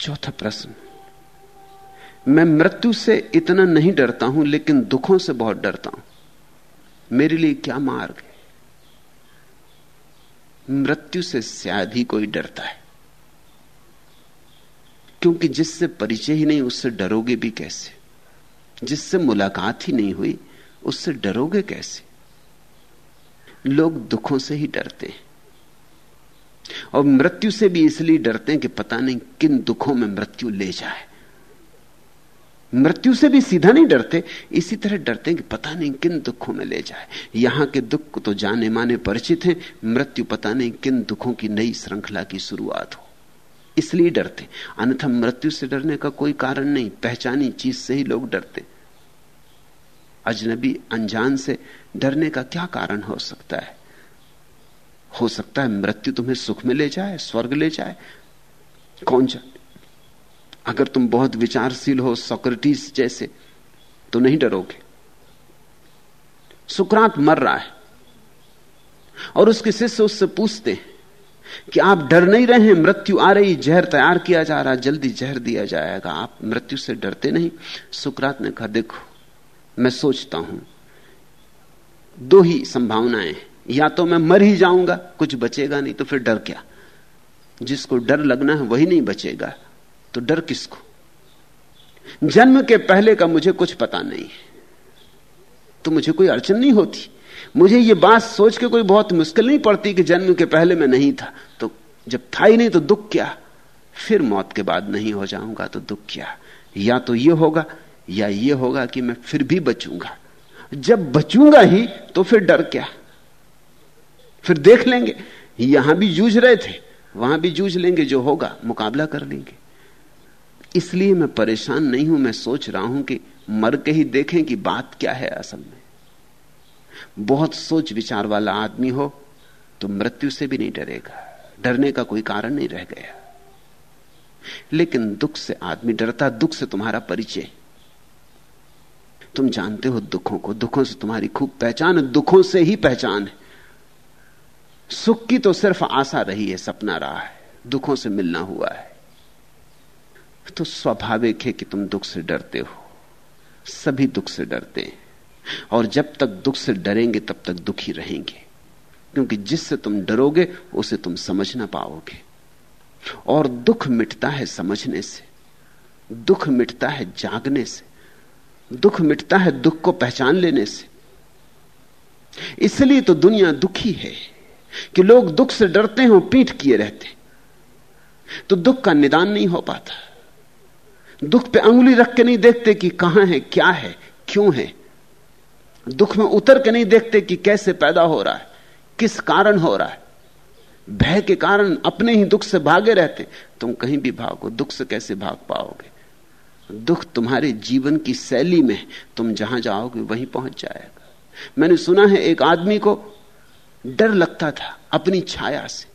चौथा प्रश्न। मैं मृत्यु से इतना नहीं डरता हूँ, लेकिन दुखों से बहुत डरता हूँ। मेरे लिए क्या मार्ग है? मृत्यु से शायद ही कोई डरता है। क्योंकि जिससे परिचय ही नहीं, उससे डरोगे भी कैसे? जिससे मुलाकात ही नहीं हुई, उससे डरोगे कैसे? लोग दुखों से ही डरते हैं। और मृत्यु से भी इसलिए डरते हैं कि पता नहीं किन दुखों में मृत्यु ले जाए। मृत्यु से भी सीधा नहीं डरते, इसी तरह डरते हैं कि पता नहीं किन दुखों में ले जाए। यहाँ के दुख तो जाने माने परिचित हैं, मृत्यु पता नहीं किन दुखों की नई श्रृंखला की शुरुआत हो। इसलिए डरते। अन्यथा मृत्यु से डरने का कोई कारण नहीं, पहचानी चीज़ से ही लोग डरते। अजनबी अनजान से डरने का क्या कारण हो सकता है? हो सकता है मृत्यु तुम्हें सुख में ले जाए, स्वर्ग ले जाए। कौन जाए अगर तुम बहुत विचारशील हो, सोक्रेटिस जैसे तो नहीं डरोगे। सुकरात मर रहा है और उसके शिष्य उससे पूछते हैं कि आप डर नहीं रहे हैं, मृत्यु आ रही, जहर तैयार किया जा रहा, जल्दी जहर दिया जाएगा। आप मृत्यु से डरते नहीं। सुकरात ने कहा, देखो, मैं सोचता हूँ, दो ही संभावनाएँ या तो मैं मर ही जाऊँगा, कुछ बचेगा नहीं तो फिर डर क्या? जिसको डर लगना है, वही नहीं बचेगा। तो डर किसको? जन्म के पहले का मुझे कुछ पता नहीं तो मुझे कोई अड़चन नहीं होती। मुझे ये बात सोच के कोई बहुत मुश्किल नहीं पड़ती कि जन्म के पहले मैं नहीं था। तो जब था ही नहीं तो दुख क्या? फिर मौत के बाद नहीं हो जाऊँगा तो दुख क्या? या तो ये होगा, या ये होगा कि मैं फिर भी बचूँगा। जब बचूँगा ही तो फिर डर क्या? फिर देख लेंगे। यहाँ भी जूझ रहे थे, वहाँ भी जूझ लेंगे, जो होगा मुकाबला कर लेंगे। इसलिए मैं परेशान नहीं हूँ, मैं सोच रहा हूँ कि मर के ही देखें कि बात क्या है असल में। बहुत सोच विचार वाला आदमी हो तो मृत्यु से भी नहीं डरेगा। डरने का कोई कारण नहीं रह गया। लेकिन दुख से आदमी डरता, दुख से तुम्हारा परिचय। तुम जानते हो दुखों को, दुखों से तुम्हारी खूब पहचान, दुखों से ही पहचान है। सुख की तो सिर्फ़ आशा रही है, सपना रहा है, दुखों से मिलना हुआ है। तो स्वाभाविक है कि तुम दुख से डरते हो, सभी दुख से डरते हैं। और जब तक दुख से डरेंगे, तब तक दुखी रहेंगे। क्योंकि जिससे तुम डरोगे, उसे तुम समझ ना पाओगे। और दुख मिटता है समझने से, दुख मिटता है जागने से, दुख मिटता है दुख को पहचान लेने से। इसलिए तो दुनिया दुखी है, कि लोग दुख से डरते हो, पीठ किए रहते। तो दुख का निदान नहीं हो पाता। दुख पे अंगुली रख के नहीं देखते कि कहाँ है, क्या है, क्यों है। दुख में उतर के नहीं देखते कि कैसे पैदा हो रहा है, किस कारण हो रहा है। भय के कारण अपने ही दुख से भागे रहते, तुम कहीं भी भागो, दुख से कैसे भाग पाओगे? दुख तुम्हारे जीवन की शैली में तुम जहाँ जाओगे वहीं पहुँच जाएगा। मैंने सुना है एक आदमी को डर लगता था अपनी छाया से,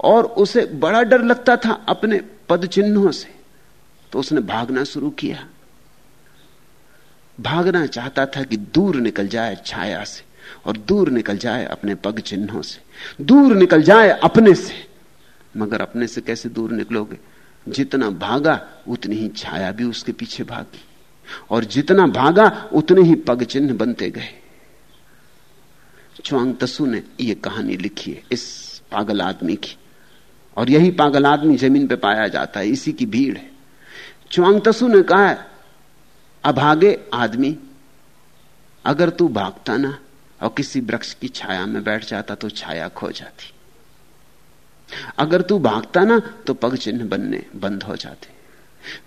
और उसे बड़ा डर लगता था अपने पद चिन्हों से। तो उसने भागना शुरू किया। भागना चाहता था कि दूर निकल जाए छाया से और दूर निकल जाए अपने पग चिन्हों से। दूर निकल जाए अपने से। मगर अपने से कैसे दूर निकलोगे? जितना भागा, उतनी ही छाया भी उसके पीछे भागी। और जितना भागा, उतने ही पग चिन्ह बनते गए। च्वांग तसु ने यह कहानी लिखी है इस पागल आदमी की। और यही पागल आदमी ज़मीन पे पाया जाता है, इसी की भीड़ है। च्वांग तसु ने कहा अभागे आदमी, अगर तू भागता ना और किसी वृक्ष की छाया में बैठ जाता तो छाया खो जाती। अगर तू भागता ना तो पग चिन्ह बनने बंद हो जाते।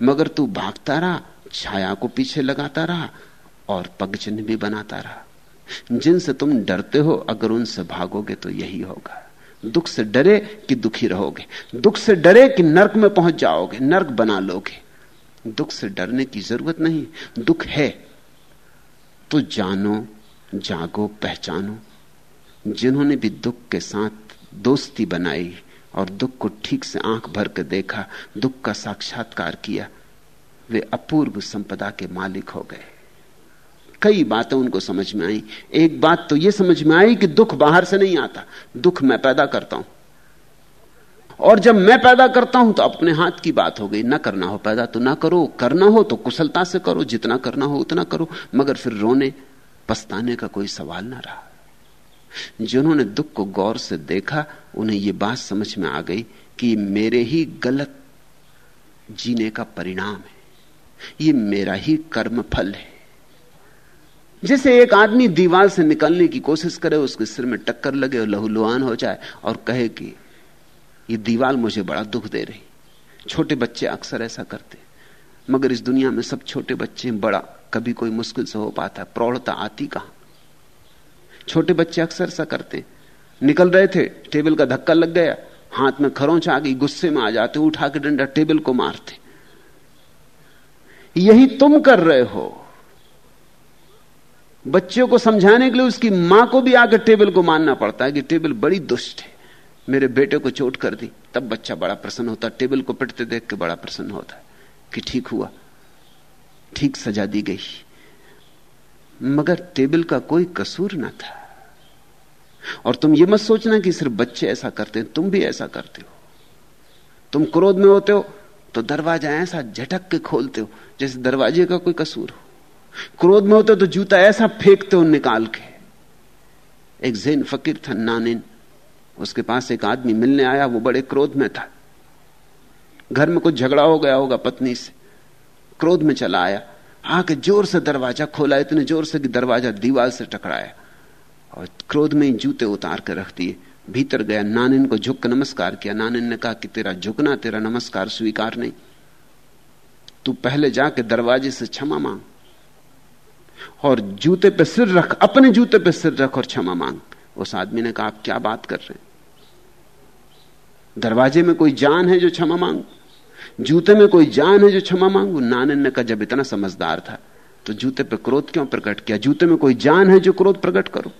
मगर तू भागता रहा, छाया को पीछे लगाता रहा और पग चिन्ह भी बनाता रहा। जिनसे तुम डरते हो, अगर उनसे भागोगे तो यही होगा। दुख से डरे कि दुखी रहोगे। दुख से डरे कि नरक में पहुँच जाओगे। नरक बना लोगे। दुख से डरने की ज़रूरत नहीं। दुख है। तो जानो, जागो, पहचानो। जिन्होंने भी दुख के साथ दोस्ती बनाई और दुख को ठीक से आँख भर कर देखा, दुख का साक्षात्कार किया, वे अपूर्व संपदा के मालिक हो गए। कई बातें उनको समझ में आई। एक बात तो यह समझ में आई कि दुख बाहर से नहीं आता। दुख मैं पैदा करता हूँ। और जब मैं पैदा करता हूँ तो अपने हाथ की बात हो गई, ना करना हो पैदा तो ना करो, करना हो तो कुशलता से करो, जितना करना हो उतना करो, मगर फिर रोने, पछताने का कोई सवाल ना रहा। जिन्होंने दुख को गौर से देखा, उन्हें यह बात समझ में आ गई कि मेरे ही गलत जीने का परिणाम है। ये मेरा ही कर्म फल है। जैसे एक आदमी दीवार से निकलने की कोशिश करे, उसके सिर में टक्कर लगे और लहूलुहान हो जाए और कहे कि ये दीवार मुझे बड़ा दुख दे रही। छोटे बच्चे अक्सर ऐसा करते। मगर इस दुनिया में सब छोटे बच्चे बड़ा, कभी कोई मुश्किल से हो पाता, प्रौढ़ता आती कहाँ? छोटे बच्चे अक्सर ऐसा करते। निकल रहे थे, टेबल का धक्का लग गया, हाथ में खरोंच आ गई, गुस्से में आ जाते, उठा के डंडा टेबल को मारते। यही तुम कर रहे हो। बच्चों को समझाने के लिए उसकी माँ को भी आकर टेबल को मानना पड़ता है कि टेबल बड़ी दुष्ट है। मेरे बेटे को चोट कर दी, तब बच्चा बड़ा प्रसन्न होता, टेबल को पिटते देख के बड़ा प्रसन्न होता, कि ठीक हुआ, ठीक सजा दी गई। मगर टेबल का कोई कसूर ना था। और तुम ये मत सोचना कि सिर्फ़ बच्चे ऐसा करते हैं, तुम भी ऐसा करते हो। तुम क्रोध में होते हो तो दरवाज़ा ऐसा झटक के खोलते हो, जैसे दरवाजे का कोई कसूर हो। क्रोध में होते हो तो जूता ऐसा फेंकते हो निकाल के। एक जैन फकीर था, नानिन उसके पास एक आदमी मिलने आया, वो बड़े क्रोध में था। घर में कुछ झगड़ा हो गया होगा पत्नी से। क्रोध में चला आया। आके ज़ोर से दरवाज़ा खोला, इतने ज़ोर से कि दरवाज़ा दीवार से टकराया। और क्रोध में ही जूते उतार कर रख दिए। भीतर गया, नानिन को झुक नमस्कार किया। नानिन ने कहा कि तेरा झुकना, तेरा नमस्कार स्वीकार नहीं। तू पहले जाके दरवाजे से क्षमा मांग। और जूते पे सिर रख, अपने जूते पे सिर रख और क्षमा मांग। उस आदमी ने कहा, आप क्या बात कर रहे हैं? दरवाजे में कोई जान है जो क्षमा मांगू? जूते में कोई जान है जो क्षमा मांगू? नानन ने कहा, जब इतना समझदार था तो जूते पे क्रोध क्यों प्रकट किया? जूते में कोई जान है जो क्रोध प्रकट करो?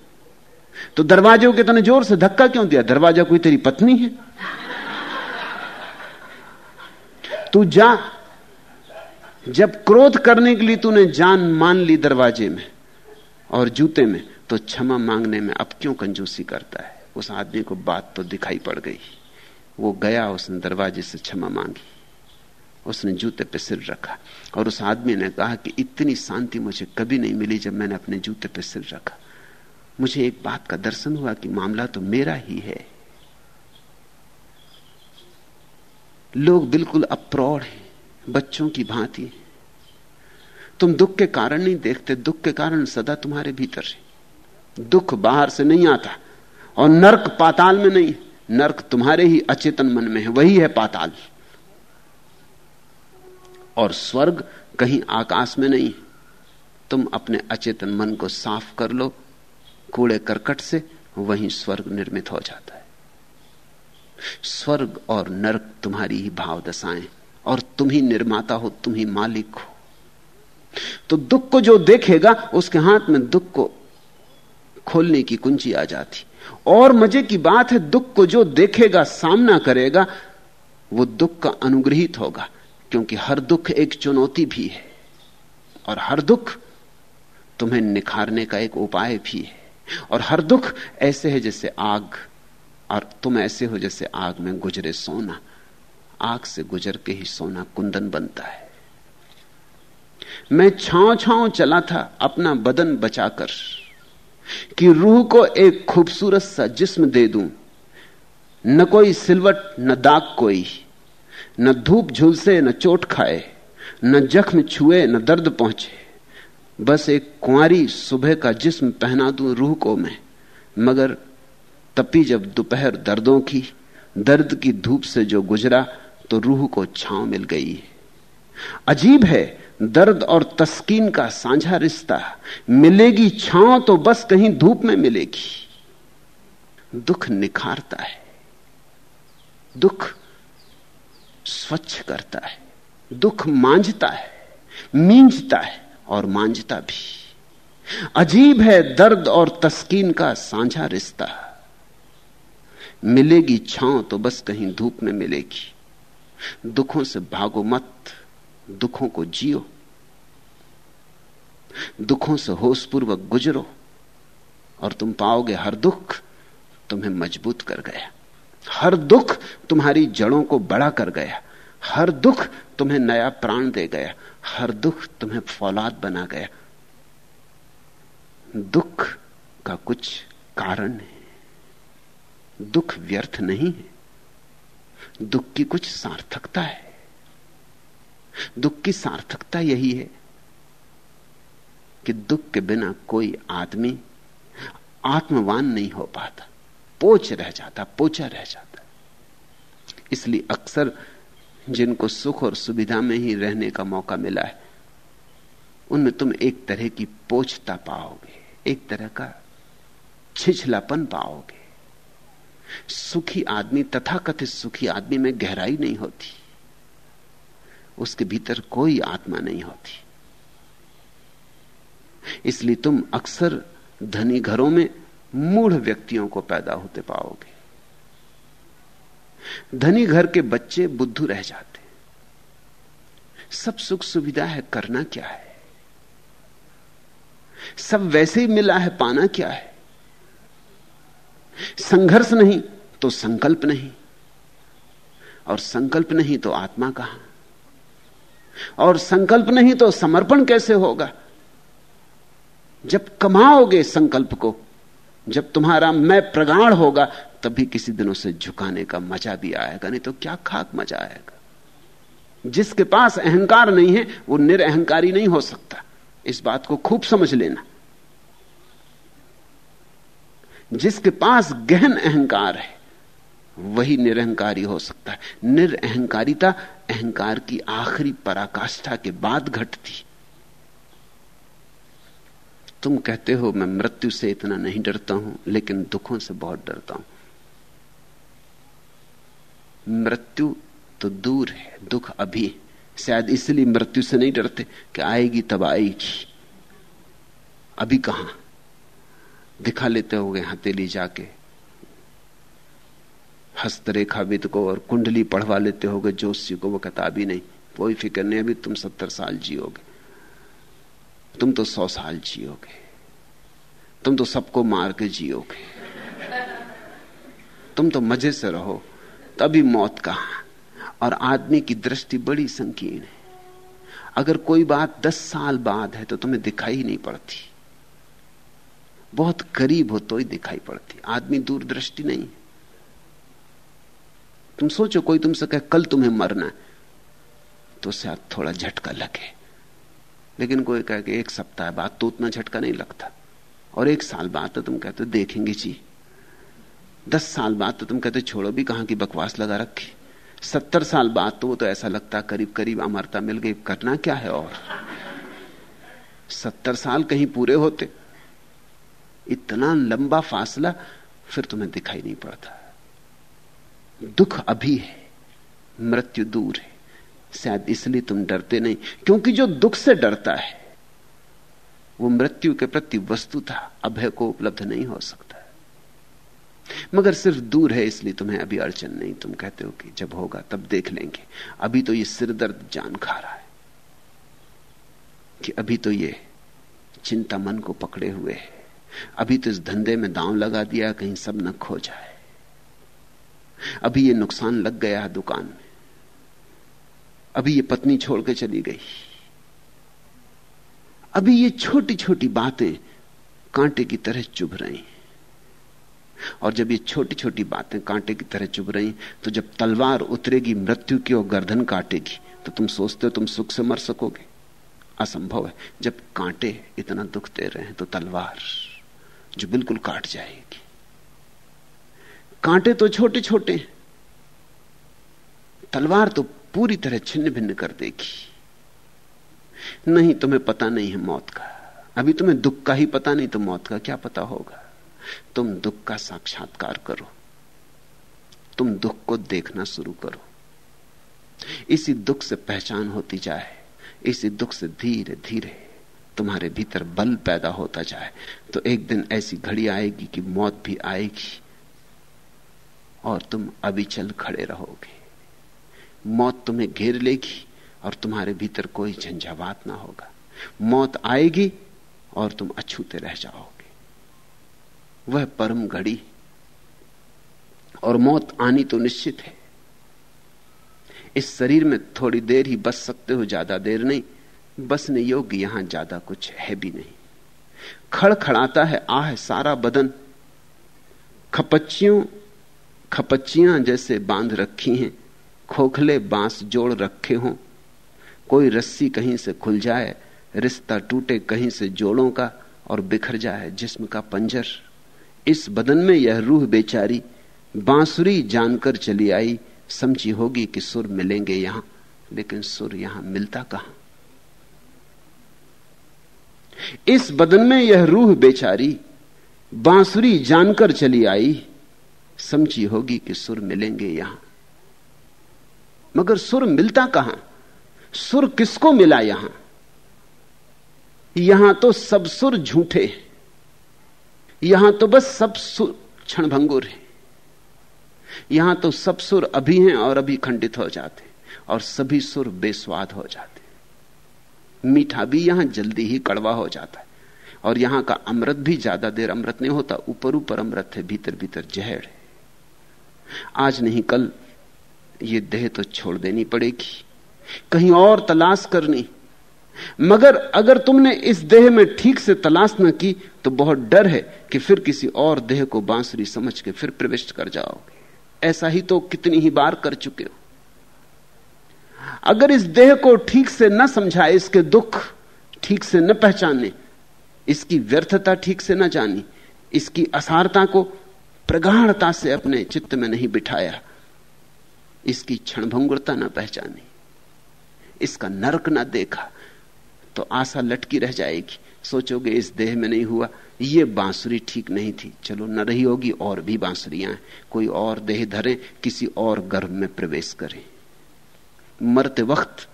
तो दरवाजे को इतने ज़ोर से धक्का क्यों दिया? दरवाज़ा कोई तेरी पत्नी है? तू जा। जब क्रोध करने के लिए तूने जान मान ली दरवाजे में और जूते में तो क्षमा मांगने में अब क्यों कंजूसी करता है? उस आदमी को बात तो दिखाई पड़ गई। वो गया उसने दरवाजे से क्षमा मांगी। उसने जूते पे सिर रखा और उस आदमी ने कहा कि इतनी शांति मुझे कभी नहीं मिली जब मैंने अपने जूते पे सिर रखा। मुझे एक बात का दर्शन हुआ कि मामला तो मेरा ही है। लोग बिल्कुल अप्रौढ़ हैं, बच्चों की भांति तुम दुख के कारण नहीं देखते, दुख के कारण सदा तुम्हारे भीतर है। दुख बाहर से नहीं आता और नरक पाताल में नहीं नरक तुम्हारे ही अचेतन मन में है, वही है पाताल। और स्वर्ग कहीं आकाश में नहीं। तुम अपने अचेतन मन को साफ़ कर लो, कूड़े करकट से वहीं स्वर्ग निर्मित हो जाता है। स्वर्ग और नरक तुम्हारी ही भाव दशाएँ और तुम ही निर्माता हो, तुम ही मालिक हो। तो दुख को जो देखेगा, उसके हाथ में दुख को खोलने की कुंजी आ जाती। और मज़े की बात है, दुख को जो देखेगा, सामना करेगा, वो दुख का अनुग्रहित होगा, क्योंकि हर दुख एक चुनौती भी है। और हर दुख तुम्हें निखारने का एक उपाय भी है। और हर दुख ऐसे है जैसे आग, और तुम ऐसे हो जैसे आग में गुजरे सोना। आग से गुजर के ही सोना कुंदन बनता है। मैं छाव छाव चला था, अपना बदन बचाकर। कि रूह को एक खूबसूरत सा जिस्म दे दूँ। न कोई सिलवट, न दाग कोई, न धूप झुलसे, न चोट खाए, न जख्म छुए, न दर्द पहुँचे। बस एक कुंवारी सुबह का जिस्म पहना दूँ रूह को मैं, मगर तपी जब दोपहर दर्दों की, दर्द की धूप से जो गुजरा तो रूह को छांव मिल गई। अजीब है दर्द और तस्कीन का साझा रिश्ता। मिलेगी छांव तो बस कहीं धूप में मिलेगी। दुख निखारता है। दुख स्वच्छ करता है। दुख मांझता है। मींजता है और मांझता भी। अजीब है दर्द और तस्कीन का साझा रिश्ता। मिलेगी छांव तो बस कहीं धूप में मिलेगी। दुखों से भागो मत। दुखों को जियो। दुखों से होशपूर्वक गुजरो और तुम पाओगे हर दुख तुम्हें मज़बूत कर गया। हर दुख तुम्हारी जड़ों को बड़ा कर गया। हर दुख तुम्हें नया प्राण दे गया। हर दुख तुम्हें फौलाद बना गया। दुख का कुछ कारण है। दुख व्यर्थ नहीं है। दुख की कुछ सार्थकता है। दुख की सार्थकता यही है कि दुख के बिना कोई आदमी आत्मवान नहीं हो पाता। पोच रह जाता, पोचा रह जाता। इसलिए अक्सर जिनको सुख और सुविधा में ही रहने का मौका मिला है, उनमें तुम एक तरह की पोछता पाओगे, एक तरह का छिछलापन पाओगे। सुखी आदमी, तथाकथित सुखी आदमी में गहराई नहीं होती। उसके भीतर कोई आत्मा नहीं होती। इसलिए तुम अक्सर धनी घरों में मूढ़ व्यक्तियों को पैदा होते पाओगे। धनी घर के बच्चे बुद्धू रह जाते। सब सुख सुविधा है, करना क्या है? सब वैसे ही मिला है, पाना क्या है? संघर्ष नहीं तो संकल्प नहीं। और संकल्प नहीं तो आत्मा कहाँ? और संकल्प नहीं तो समर्पण कैसे होगा? जब कमाओगे संकल्प को, जब तुम्हारा मैं प्रगाढ़ होगा, तभी किसी दिनों से झुकाने का मज़ा भी आएगा, नहीं तो क्या खाक मज़ा आएगा? जिसके पास अहंकार नहीं है, वो निरअहकारी नहीं हो सकता। इस बात को खूब समझ लेना। जिसके पास गहन अहंकार है वही निरहंकारी हो सकता है। निरअहकारिता अहंकार की आखिरी पराकाष्ठा के बाद घटती। तुम कहते हो, मैं मृत्यु से इतना नहीं डरता हूँ, लेकिन दुखों से बहुत डरता हूँ। मृत्यु तो दूर है, दुख अभी शायद इसलिए मृत्यु से नहीं डरते कि आएगी तब आएगी। अभी कहाँ? दिखा लेते हो गए हथेली जाके। हस्तरेखाविद को और कुंडली पढ़वा लेते हो गए जोशी को, वो कहता अभी नहीं। कोई फ़िक्र, नहीं, अभी तुम सत्तर साल जियोगे। तुम तो सौ साल जियोगे। तुम तो सबको मार के जियोगे। तुम तो मज़े से रहो, तभी मौत कहा। और आदमी की दृष्टि बड़ी संकीर्ण है। अगर कोई बात दस साल बाद है तो तुम्हें दिखाई नहीं पड़ती। बहुत करीब हो तो ही दिखाई पड़ती। आदमी दूरदृष्टि नहीं। तुम सोचो कोई तुमसे कहे, कल तुम्हें मरना है। तो शायद थोड़ा झटका लगे। लेकिन कोई कहे कि, एक सप्ताह बाद तो उतना झटका नहीं लगता। और एक साल बाद तो तुम कहते, देखेंगे जी। दस साल बाद तो तुम कहते, छोड़ो भी, कहाँ की बकवास लगा रखी? सत्तर साल बाद तो वो तो ऐसा लगता करीब करीब अमरता मिल गई। करना क्या है और? सत्तर साल कहीं पूरे होते। इतना लंबा फासला फिर तुम्हें दिखाई नहीं पड़ता। दुख अभी है, मृत्यु दूर है। शायद इसलिए तुम डरते नहीं, क्योंकि जो दुख से डरता है, वो मृत्यु के प्रति वस्तु था अभय को उपलब्ध नहीं हो सकता। मगर सिर्फ़ दूर है, इसलिए तुम्हें अभी अड़चन नहीं। तुम कहते हो कि जब होगा, तब देख लेंगे। अभी तो ये सिर दर्द जान खा रहा है कि अभी तो ये चिंता मन को पकड़े हुए है। अभी तो इस धंधे में दांव लगा दिया, कहीं सब न खो जाए। अभी ये नुकसान लग गया है दुकान में। अभी ये पत्नी छोड़ के चली गई। अभी ये छोटी छोटी बातें कांटे की तरह चुभ रही और जब ये छोटी छोटी बातें कांटे की तरह चुभ रही तो जब तलवार उतरेगी, मृत्यु की और गर्दन काटेगी तो तुम सोचते हो तुम सुख से मर सकोगे। असंभव है। जब कांटे इतना दुख दे रहे हैं तो तलवार जो बिल्कुल काट जाएगी। कांटे तो छोटे छोटे तलवार तो पूरी तरह छिन्न भिन्न कर देगी। नहीं तुम्हें पता नहीं है मौत का। अभी तुम्हें दुख का ही पता नहीं तो मौत का क्या पता होगा? तुम दुख का साक्षात्कार करो। तुम दुख को देखना शुरू करो। इसी दुख से पहचान होती जाए। इसी दुख से धीरे धीरे तुम्हारे भीतर बल पैदा होता जाए। तो एक दिन ऐसी घड़ी आएगी कि मौत भी आएगी। और तुम अविचल खड़े रहोगे। मौत तुम्हें घेर लेगी और तुम्हारे भीतर कोई झंझावात ना होगा। मौत आएगी और तुम अछूते रह जाओगे। वह परम घड़ी और मौत आनी तो निश्चित है। इस शरीर में थोड़ी देर ही बस सकते हो, ज़्यादा देर नहीं। बसने योग्य यहाँ ज़्यादा कुछ है भी नहीं। खड़खड़ाता है, आह, सारा बदन। खपच्चियों खपच्चियाँ जैसे बाँध रखी हैं, खोखले बाँस जोड़ रखे हों। कोई रस्सी कहीं से खुल जाए, रिश्ता टूटे कहीं से जोड़ों का और बिखर जाए जिस्म का पंजर। इस बदन में यह रूह बेचारी, बांसुरी जानकर चली आई, समझी होगी कि सुर मिलेंगे यहाँ, लेकिन सुर यहाँ मिलता कहाँ? इस बदन में यह रूह बेचारी, बांसुरी जानकर चली आई समझी होगी कि सुर मिलेंगे यहाँ। मगर सुर मिलता कहाँ? सुर किसको मिला यहाँ? यहाँ तो सब सुर झूठे यहाँ तो बस सब सुर क्षणभंगुर है। यहाँ तो सब सुर अभी हैं और अभी खंडित हो जाते और सभी सुर बेस्वाद हो जाते मीठा भी यहाँ जल्दी ही कड़वा हो जाता है और यहाँ का अमृत भी ज़्यादा देर अमृत नहीं होता, ऊपर ऊपर अमृत है भीतर भीतर जहर है। आज नहीं, कल ये देह तो छोड़ देनी पड़ेगी, कहीं और तलाश करनी। मगर अगर तुमने इस देह में ठीक से तलाश न की तो बहुत डर है कि फिर किसी और देह को बांसुरी समझ के फिर प्रविष्ट कर जाओगे। ऐसा ही तो कितनी ही बार कर चुके हो। अगर इस देह को ठीक से न समझाए, इसके दुख ठीक से न पहचाने, इसकी व्यर्थता ठीक से न जानी, इसकी असारता को प्रगाढ़ता से अपने चित्त में नहीं बिठाया। इसकी क्षणभंगुरता न पहचानी। इसका नरक ना देखा तो आशा लटकी रह जाएगी। सोचोगे, इस देह में नहीं हुआ। ये बांसुरी ठीक नहीं थी। चलो, न रही होगी, और भी बांसुरियाँ कोई और देह धरे, किसी और गर्भ में प्रवेश करें। मरते वक्त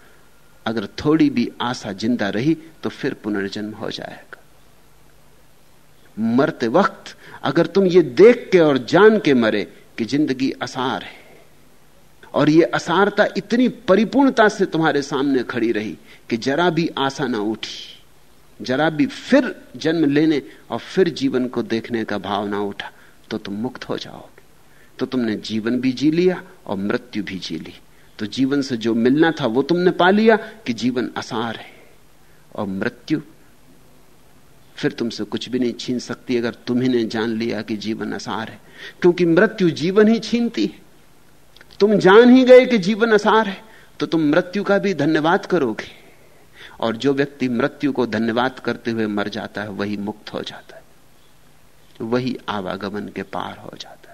अगर थोड़ी भी आशा ज़िंदा रही तो फिर पुनर्जन्म हो जाएगा। मरते वक्त अगर तुम ये देख के और जान के मरे कि ज़िंदगी असार है। और ये असारता इतनी परिपूर्णता से तुम्हारे सामने खड़ी रही कि जरा भी आशा ना उठी। जरा भी फिर जन्म लेने और फिर जीवन को देखने का भाव ना उठा तो तुम मुक्त हो जाओगे। तो तुमने जीवन भी जी लिया और मृत्यु भी जी ली। तो जीवन से जो मिलना था वो तुमने पा लिया कि जीवन आसार है और मृत्यु फिर तुमसे कुछ भी नहीं छीन सकती, अगर तुम्ही जान लिया कि जीवन आसार है। क्योंकि मृत्यु जीवन ही छीनती है। तुम जान ही गए कि जीवन आसार है तो तुम मृत्यु का भी धन्यवाद करोगे। और जो व्यक्ति मृत्यु को धन्यवाद करते हुए मर जाता है, वही मुक्त हो जाता है। वही आवागमन के पार हो जाता है।